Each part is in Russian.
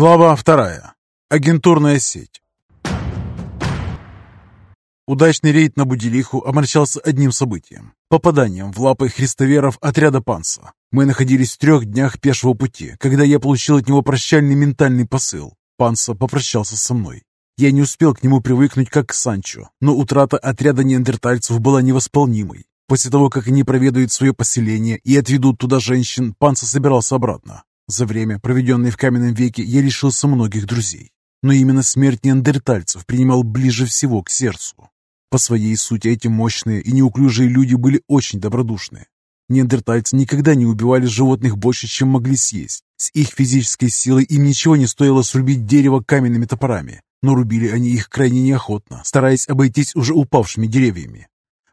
Глава вторая. Агентурная сеть. Удачный рейд на Будилиху омрачался одним событием – попаданием в лапы христоверов отряда Панса. Мы находились в трех днях пешего пути, когда я получил от него прощальный ментальный посыл. Панса попрощался со мной. Я не успел к нему привыкнуть, как к Санчо, но утрата отряда неандертальцев была невосполнимой. После того, как они проведают свое поселение и отведут туда женщин, Панса собирался обратно. За время, проведенное в каменном веке, я лишился многих друзей. Но именно смерть неандертальцев принимал ближе всего к сердцу. По своей сути, эти мощные и неуклюжие люди были очень добродушны. Неандертальцы никогда не убивали животных больше, чем могли съесть. С их физической силой им ничего не стоило срубить дерево каменными топорами, но рубили они их крайне неохотно, стараясь обойтись уже упавшими деревьями.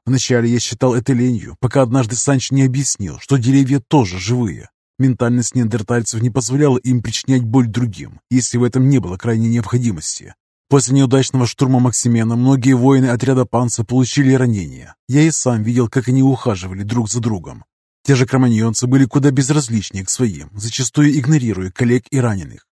Вначале я считал это ленью, пока однажды Санч не объяснил, что деревья тоже живые, Ментальность неандертальцев не позволяла им причинять боль другим, если в этом не было крайней необходимости. После неудачного штурма Максимена многие воины отряда Панца получили ранения. Я и сам видел, как они ухаживали друг за другом. Те же кроманьонцы были куда безразличнее к своим, зачастую игнорируя коллег и раненых.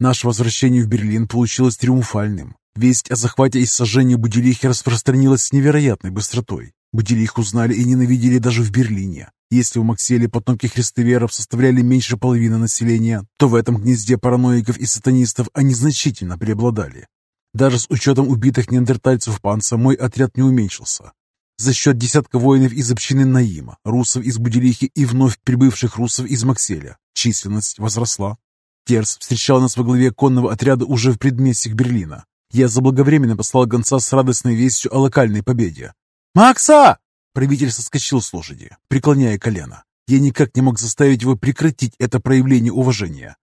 Наше возвращение в Берлин получилось триумфальным. Весть о захвате и сожжении Будилихи распространилась с невероятной быстротой. Будилих узнали и ненавидели даже в Берлине. Если у Макселе потомки христоверов составляли меньше половины населения, то в этом гнезде параноиков и сатанистов они значительно преобладали. Даже с учетом убитых неандертальцев панца мой отряд не уменьшился. За счет десятка воинов из общины Наима, русов из Будилихи и вновь прибывших русов из Макселя численность возросла. Терс встречал нас во главе конного отряда уже в предместьях Берлина. Я заблаговременно послал гонца с радостной вестью о локальной победе. «Макса!» Правитель соскочил с лошади, преклоняя колено. Я никак не мог заставить его прекратить это проявление уважения.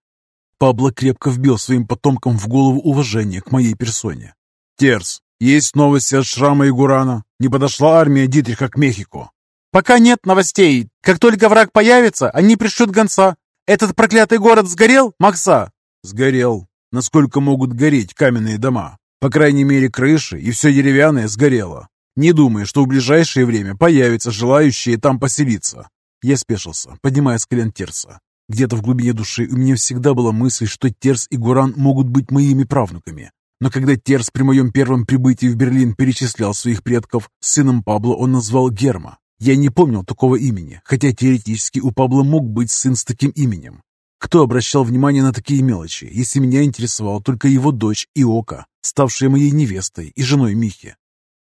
Пабло крепко вбил своим потомкам в голову уважение к моей персоне. «Терс, есть новости от Шрама и Гурана? Не подошла армия Дитриха к Мехико?» «Пока нет новостей. Как только враг появится, они пришлют гонца. Этот проклятый город сгорел, Макса?» «Сгорел. Насколько могут гореть каменные дома? По крайней мере, крыши и все деревянное сгорело. Не думаю, что в ближайшее время появятся желающие там поселиться. Я спешился, поднимая с колен Терса. Где-то в глубине души у меня всегда была мысль, что Терс и Гуран могут быть моими правнуками. Но когда Терс при моем первом прибытии в Берлин перечислял своих предков, сыном Пабло он назвал Герма. Я не помнил такого имени, хотя теоретически у Пабло мог быть сын с таким именем. Кто обращал внимание на такие мелочи, если меня интересовала только его дочь Иока, ставшая моей невестой и женой Михи?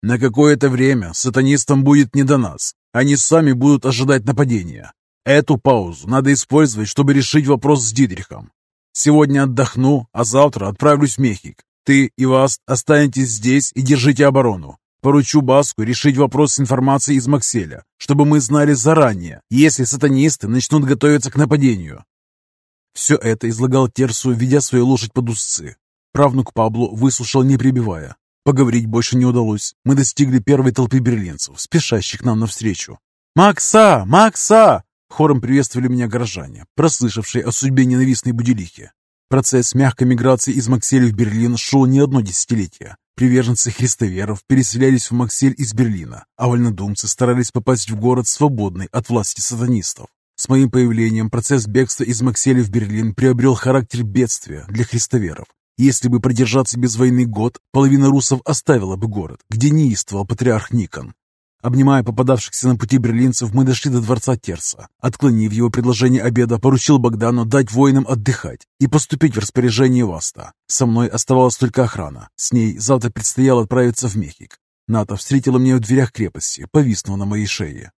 На какое-то время сатанистам будет не до нас. Они сами будут ожидать нападения. Эту паузу надо использовать, чтобы решить вопрос с Дитрихом. Сегодня отдохну, а завтра отправлюсь в Мехик. Ты и вас останетесь здесь и держите оборону. Поручу Баску решить вопрос с информацией из Макселя, чтобы мы знали заранее, если сатанисты начнут готовиться к нападению. Все это излагал Терсу, ведя свою лошадь под узцы. Правнук Пабло выслушал, не прибивая. Поговорить больше не удалось. Мы достигли первой толпы берлинцев, спешащих нам навстречу. «Макса! Макса!» Хором приветствовали меня горожане, прослышавшие о судьбе ненавистной Будилихи. Процесс мягкой миграции из Макселя в Берлин шел не одно десятилетие. Приверженцы христоверов переселялись в Максель из Берлина, а вольнодумцы старались попасть в город свободный от власти сатанистов. С моим появлением процесс бегства из Макселя в Берлин приобрел характер бедствия для христоверов. Если бы продержаться без войны год, половина русов оставила бы город, где неистовал патриарх Никон. Обнимая попадавшихся на пути берлинцев, мы дошли до дворца Терса. Отклонив его предложение обеда, поручил Богдану дать воинам отдыхать и поступить в распоряжение Васта. Со мной оставалась только охрана. С ней завтра предстояло отправиться в Мехик. Ната встретила меня в дверях крепости, повиснув на моей шее.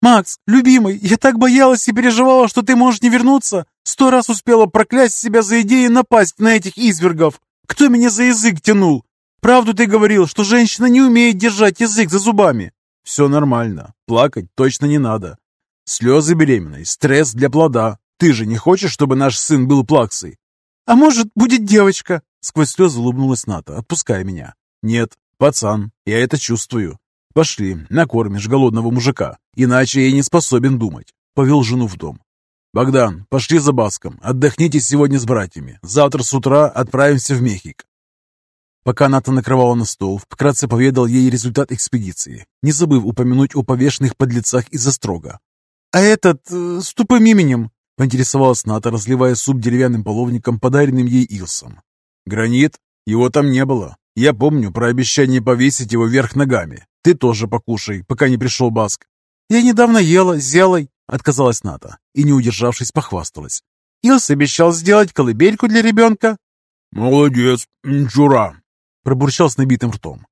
«Макс, любимый, я так боялась и переживала, что ты можешь не вернуться. Сто раз успела проклясть себя за идею напасть на этих извергов. Кто меня за язык тянул? Правду ты говорил, что женщина не умеет держать язык за зубами». «Все нормально. Плакать точно не надо. Слезы беременной, стресс для плода. Ты же не хочешь, чтобы наш сын был плаксой?» «А может, будет девочка?» Сквозь слезы улыбнулась Ната, отпуская меня. «Нет, пацан, я это чувствую. Пошли, накормишь голодного мужика, иначе я не способен думать. Повел жену в дом. Богдан, пошли за Баском, отдохните сегодня с братьями. Завтра с утра отправимся в Мехик. Пока Ната накрывала на стол, вкратце поведал ей результат экспедиции, не забыв упомянуть о повешенных подлецах из-за строга. «А этот, э, с тупым именем, Поинтересовалась Ната, разливая суп деревянным половником, подаренным ей Илсом. «Гранит? Его там не было. Я помню про обещание повесить его вверх ногами. Ты тоже покушай, пока не пришел Баск». «Я недавно ела с Зелой», — отказалась Ната и, не удержавшись, похвасталась. «Илс обещал сделать колыбельку для ребенка». «Молодец, Джура», — пробурчал с набитым ртом.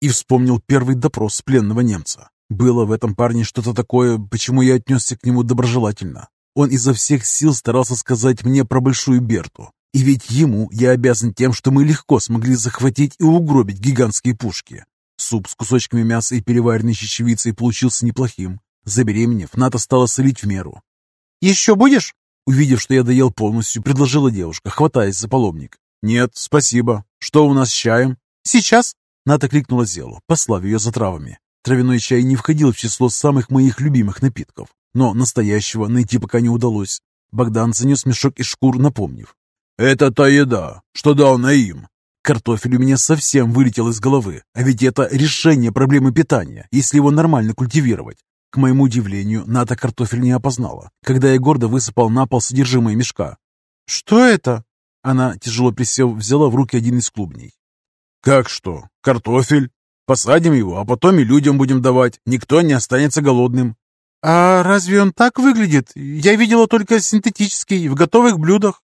И вспомнил первый допрос пленного немца. Было в этом парне что-то такое, почему я отнесся к нему доброжелательно. Он изо всех сил старался сказать мне про Большую Берту. И ведь ему я обязан тем, что мы легко смогли захватить и угробить гигантские пушки. Суп с кусочками мяса и переваренной чечевицей получился неплохим. Забеременев, Ната стала солить в меру. «Еще будешь?» Увидев, что я доел полностью, предложила девушка, хватаясь за половник. «Нет, спасибо. Что у нас с чаем?» «Сейчас!» Ната кликнула Зелу, послав ее за травами. Травяной чай не входил в число самых моих любимых напитков, но настоящего найти пока не удалось. Богдан занес мешок из шкур, напомнив. «Это та еда, что дал Наим». Картофель у меня совсем вылетел из головы, а ведь это решение проблемы питания, если его нормально культивировать. К моему удивлению, Ната картофель не опознала, когда я гордо высыпал на пол содержимое мешка. «Что это?» Она, тяжело присев, взяла в руки один из клубней. «Как что? Картофель? Посадим его, а потом и людям будем давать. Никто не останется голодным». «А разве он так выглядит? Я видела только синтетический, в готовых блюдах».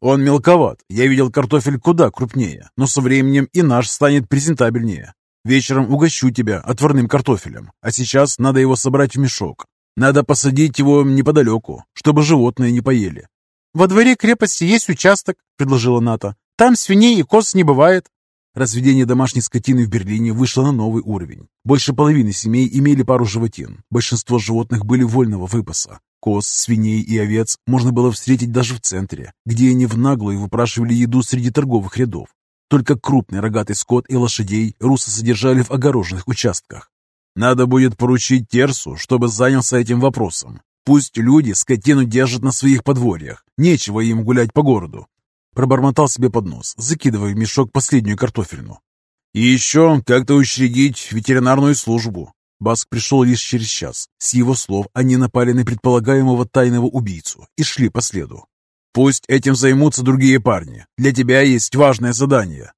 «Он мелковат. Я видел картофель куда крупнее, но со временем и наш станет презентабельнее. Вечером угощу тебя отварным картофелем, а сейчас надо его собрать в мешок. Надо посадить его неподалеку, чтобы животные не поели». «Во дворе крепости есть участок», — предложила Ната. «Там свиней и коз не бывает». Разведение домашней скотины в Берлине вышло на новый уровень. Больше половины семей имели пару животин. Большинство животных были вольного выпаса. Коз, свиней и овец можно было встретить даже в центре, где они в наглую выпрашивали еду среди торговых рядов. Только крупный рогатый скот и лошадей русы содержали в огороженных участках. Надо будет поручить Терсу, чтобы занялся этим вопросом. Пусть люди скотину держат на своих подворьях. Нечего им гулять по городу. Пробормотал себе под нос, закидывая в мешок последнюю картофельну. И еще как-то учредить ветеринарную службу. Баск пришел лишь через час. С его слов они напали на предполагаемого тайного убийцу и шли по следу. Пусть этим займутся другие парни. Для тебя есть важное задание.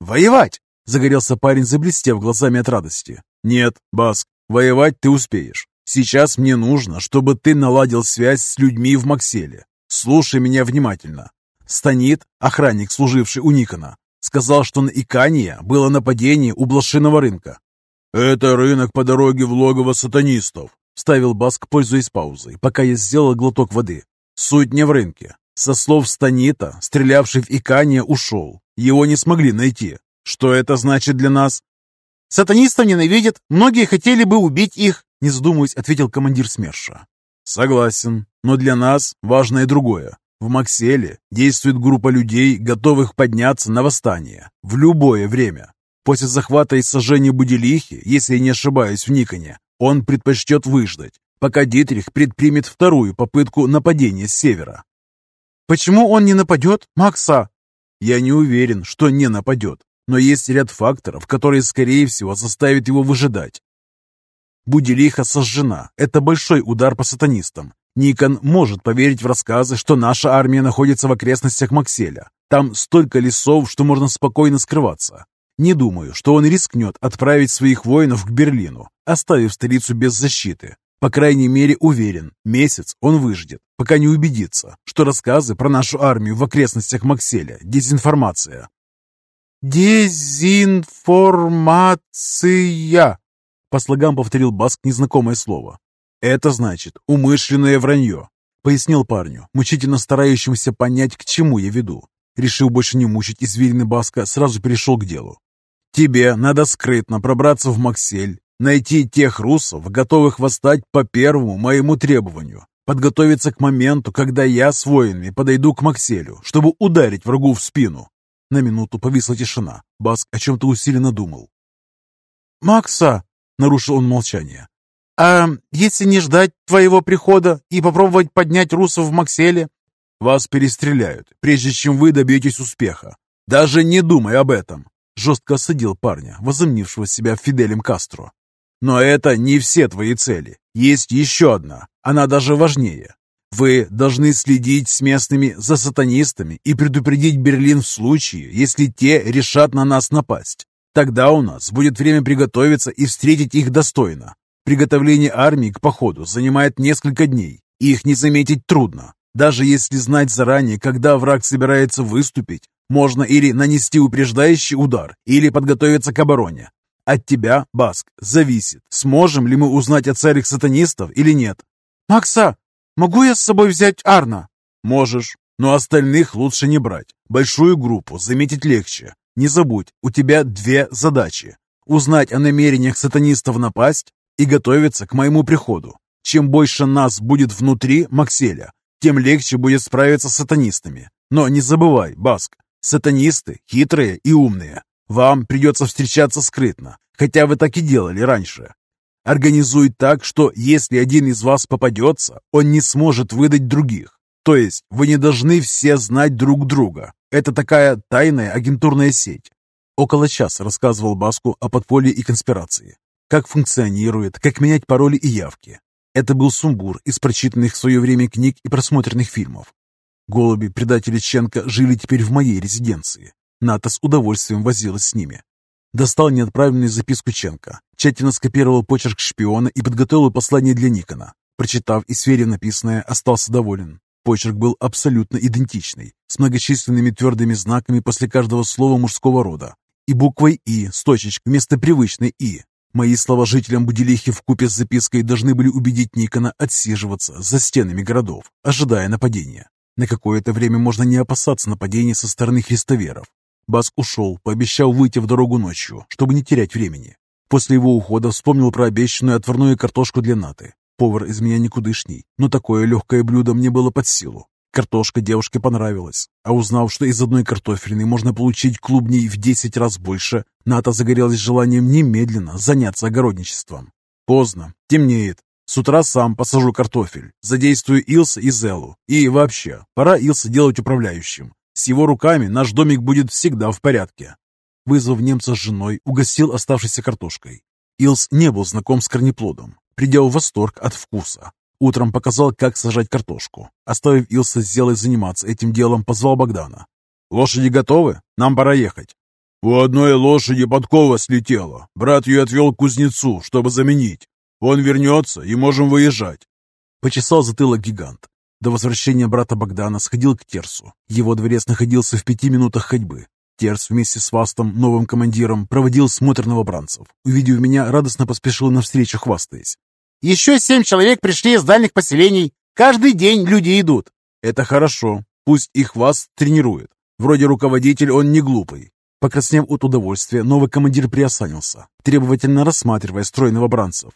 Воевать! Загорелся парень, заблестев глазами от радости. Нет, Баск, воевать ты успеешь. Сейчас мне нужно, чтобы ты наладил связь с людьми в Макселе. Слушай меня внимательно. Станит, охранник, служивший у Никона, сказал, что на Икания было нападение у блошиного рынка. «Это рынок по дороге в логово сатанистов», — ставил Баск, пользуясь паузой, пока я сделал глоток воды. «Суть не в рынке. Со слов Станита, стрелявший в Икания ушел. Его не смогли найти. Что это значит для нас?» «Сатанистов ненавидят. Многие хотели бы убить их», — не задумываясь, ответил командир СМЕРШа. «Согласен. Но для нас важно и другое. В Макселе действует группа людей, готовых подняться на восстание в любое время. После захвата и сожжения Буделихи, если я не ошибаюсь в Никоне, он предпочтет выждать, пока Дитрих предпримет вторую попытку нападения с севера. Почему он не нападет, Макса? Я не уверен, что не нападет, но есть ряд факторов, которые, скорее всего, заставят его выжидать. Буделиха сожжена. Это большой удар по сатанистам. Никон может поверить в рассказы, что наша армия находится в окрестностях Макселя. Там столько лесов, что можно спокойно скрываться. Не думаю, что он рискнет отправить своих воинов к Берлину, оставив столицу без защиты. По крайней мере, уверен, месяц он выждет, пока не убедится, что рассказы про нашу армию в окрестностях Макселя – дезинформация. «Дезинформация!» По слогам повторил Баск незнакомое слово. «Это значит умышленное вранье», — пояснил парню, мучительно старающемуся понять, к чему я веду. Решил больше не мучить извилины Баска, сразу перешел к делу. «Тебе надо скрытно пробраться в Максель, Найти тех русов, готовых восстать по первому моему требованию. Подготовиться к моменту, когда я с воинами подойду к Макселю, чтобы ударить врагу в спину. На минуту повисла тишина. Баск о чем-то усиленно думал. «Макса!» — нарушил он молчание. «А если не ждать твоего прихода и попробовать поднять русов в Макселе?» «Вас перестреляют, прежде чем вы добьетесь успеха. Даже не думай об этом!» Жестко осадил парня, возомнившего себя Фиделем Кастро. Но это не все твои цели. Есть еще одна. Она даже важнее. Вы должны следить с местными за сатанистами и предупредить Берлин в случае, если те решат на нас напасть. Тогда у нас будет время приготовиться и встретить их достойно. Приготовление армии к походу занимает несколько дней, их не заметить трудно. Даже если знать заранее, когда враг собирается выступить, можно или нанести упреждающий удар, или подготовиться к обороне. От тебя, Баск, зависит, сможем ли мы узнать о целях сатанистов или нет. «Макса, могу я с собой взять Арна?» «Можешь, но остальных лучше не брать. Большую группу заметить легче. Не забудь, у тебя две задачи. Узнать о намерениях сатанистов напасть и готовиться к моему приходу. Чем больше нас будет внутри Макселя, тем легче будет справиться с сатанистами. Но не забывай, Баск, сатанисты хитрые и умные. Вам придется встречаться скрытно, хотя вы так и делали раньше. Организуй так, что если один из вас попадется, он не сможет выдать других. То есть вы не должны все знать друг друга. Это такая тайная агентурная сеть. Около часа рассказывал Баску о подполье и конспирации. Как функционирует, как менять пароли и явки. Это был сумбур из прочитанных в свое время книг и просмотренных фильмов. Голуби, предатели Ченка, жили теперь в моей резиденции. Ната с удовольствием возилась с ними. Достал неотправленную записку Ченка, тщательно скопировал почерк шпиона и подготовил послание для Никона. Прочитав и сверив написанное, остался доволен. Почерк был абсолютно идентичный, с многочисленными твердыми знаками после каждого слова мужского рода и буквой «И» с точечкой вместо привычной «И». Мои слова жителям Будилихи купе с запиской должны были убедить Никона отсиживаться за стенами городов, ожидая нападения. На какое-то время можно не опасаться нападения со стороны христоверов. Баск ушел, пообещал выйти в дорогу ночью, чтобы не терять времени. После его ухода вспомнил про обещанную отварную картошку для Наты. Повар из меня никудышний, но такое легкое блюдо мне было под силу. Картошка девушке понравилась, а узнав, что из одной картофельной можно получить клубней в 10 раз больше, Ната загорелась желанием немедленно заняться огородничеством. Поздно, темнеет. С утра сам посажу картофель, задействую Илса и Зелу. И вообще, пора Илса делать управляющим. С его руками наш домик будет всегда в порядке. Вызвав немца с женой, угостил оставшейся картошкой. Илс не был знаком с корнеплодом, придя в восторг от вкуса. Утром показал, как сажать картошку. Оставив Илса с Зелой заниматься этим делом, позвал Богдана. «Лошади готовы? Нам пора ехать». «У одной лошади подкова слетела. Брат ее отвел к кузнецу, чтобы заменить. Он вернется, и можем выезжать». Почесал затылок гигант. До возвращения брата Богдана сходил к Терсу. Его дворец находился в пяти минутах ходьбы. Терс вместе с Вастом, новым командиром, проводил смотр новобранцев. Увидев меня, радостно поспешил навстречу, хвастаясь. «Еще семь человек пришли из дальних поселений. Каждый день люди идут». «Это хорошо. Пусть их Васт тренирует. Вроде руководитель он не глупый». Покраснев от удовольствия, новый командир приосанился, требовательно рассматривая строй новобранцев.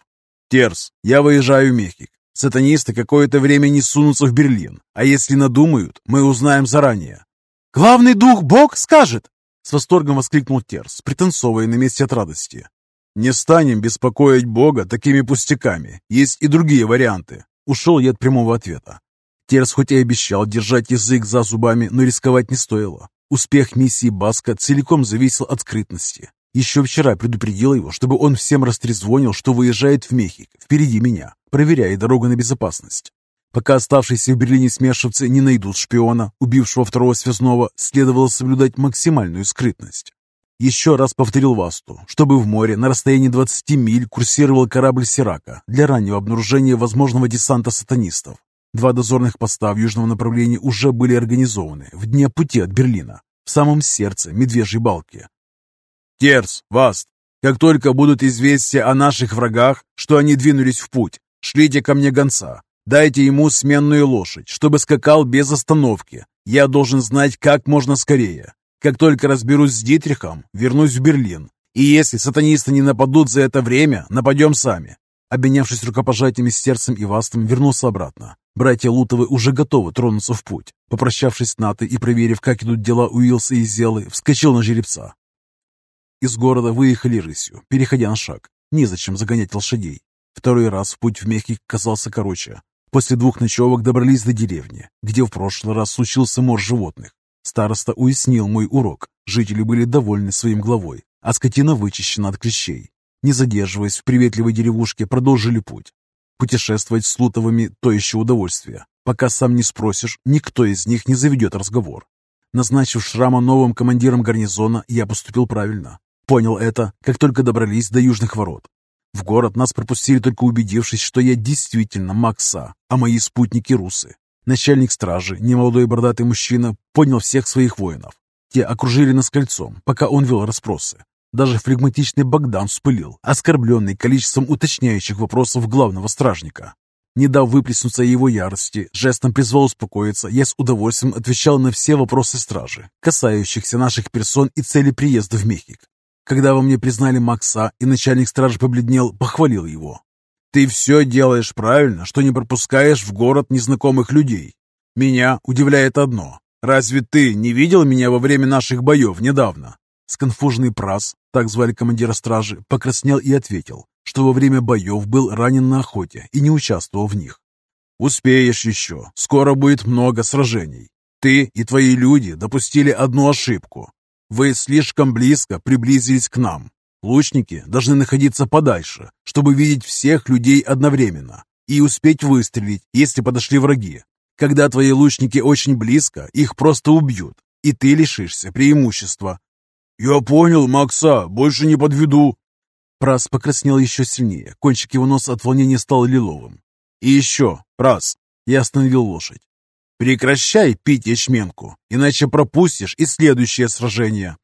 «Терс, я выезжаю в Мехик. Сатанисты какое-то время не сунутся в Берлин, а если надумают, мы узнаем заранее. «Главный дух Бог скажет!» С восторгом воскликнул Терс, пританцовывая на месте от радости. «Не станем беспокоить Бога такими пустяками. Есть и другие варианты». Ушел я от прямого ответа. Терс хоть и обещал держать язык за зубами, но рисковать не стоило. Успех миссии Баска целиком зависел от скрытности. Еще вчера предупредил его, чтобы он всем растрезвонил, что выезжает в Мехик, впереди меня проверяя дорогу на безопасность. Пока оставшиеся в Берлине смешивцы не найдут шпиона, убившего второго связного, следовало соблюдать максимальную скрытность. Еще раз повторил Васту, чтобы в море на расстоянии 20 миль курсировал корабль «Сирака» для раннего обнаружения возможного десанта сатанистов. Два дозорных поста в южном направлении уже были организованы в дне пути от Берлина, в самом сердце Медвежьей балки. «Терс, Васт, как только будут известия о наших врагах, что они двинулись в путь, Шлите ко мне гонца. Дайте ему сменную лошадь, чтобы скакал без остановки. Я должен знать как можно скорее. Как только разберусь с Дитрихом, вернусь в Берлин. И если сатанисты не нападут за это время, нападем сами». Обменявшись рукопожатиями с Терцем и Вастом, вернулся обратно. Братья Лутовы уже готовы тронуться в путь. Попрощавшись с Натой и проверив, как идут дела Уилса и Зелы, вскочил на жеребца. Из города выехали рысью, переходя на шаг. Незачем загонять лошадей. Второй раз путь в Мехико казался короче. После двух ночевок добрались до деревни, где в прошлый раз случился мор животных. Староста уяснил мой урок. Жители были довольны своим главой, а скотина вычищена от клещей. Не задерживаясь в приветливой деревушке, продолжили путь. Путешествовать с Лутовыми – то еще удовольствие. Пока сам не спросишь, никто из них не заведет разговор. Назначив Шрама новым командиром гарнизона, я поступил правильно. Понял это, как только добрались до южных ворот. В город нас пропустили только убедившись, что я действительно Макса, а мои спутники русы. Начальник стражи, немолодой бородатый мужчина, поднял всех своих воинов. Те окружили нас кольцом, пока он вел расспросы. Даже флегматичный Богдан вспылил, оскорбленный количеством уточняющих вопросов главного стражника. Не дав выплеснуться его ярости, жестом призвал успокоиться, я с удовольствием отвечал на все вопросы стражи, касающихся наших персон и цели приезда в Мехик. Когда во мне признали Макса и начальник стражи побледнел, похвалил его. «Ты все делаешь правильно, что не пропускаешь в город незнакомых людей. Меня удивляет одно. Разве ты не видел меня во время наших боев недавно?» Сконфуженный прас, так звали командира стражи, покраснел и ответил, что во время боев был ранен на охоте и не участвовал в них. «Успеешь еще. Скоро будет много сражений. Ты и твои люди допустили одну ошибку. Вы слишком близко приблизились к нам. Лучники должны находиться подальше, чтобы видеть всех людей одновременно и успеть выстрелить, если подошли враги. Когда твои лучники очень близко, их просто убьют, и ты лишишься преимущества, «Я понял, Макса, больше не подведу». Прас покраснел еще сильнее, кончик его носа от волнения стал лиловым. «И еще, Прас!» Я остановил лошадь. «Прекращай пить ячменку, иначе пропустишь и следующее сражение!»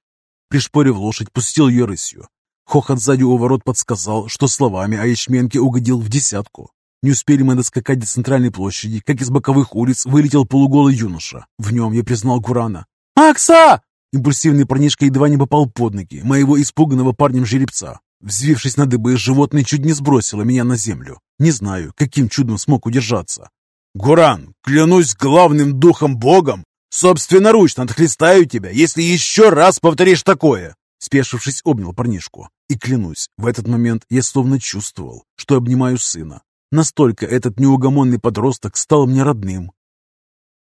Пришпорив лошадь, пустил ее рысью. Хохот сзади у ворот подсказал, что словами о ячменке угодил в десятку. Не успели мы доскакать до центральной площади, как из боковых улиц вылетел полуголый юноша. В нем я признал Гурана. «Макса!» Импульсивный парнишка едва не попал под ноги моего испуганного парнем жеребца. Взвившись на дыбы, животное чуть не сбросило меня на землю. Не знаю, каким чудом смог удержаться. «Гуран, клянусь главным духом Богом, собственноручно отхлестаю тебя, если еще раз повторишь такое!» Спешившись, обнял парнишку. И клянусь, в этот момент я словно чувствовал, что обнимаю сына. Настолько этот неугомонный подросток стал мне родным,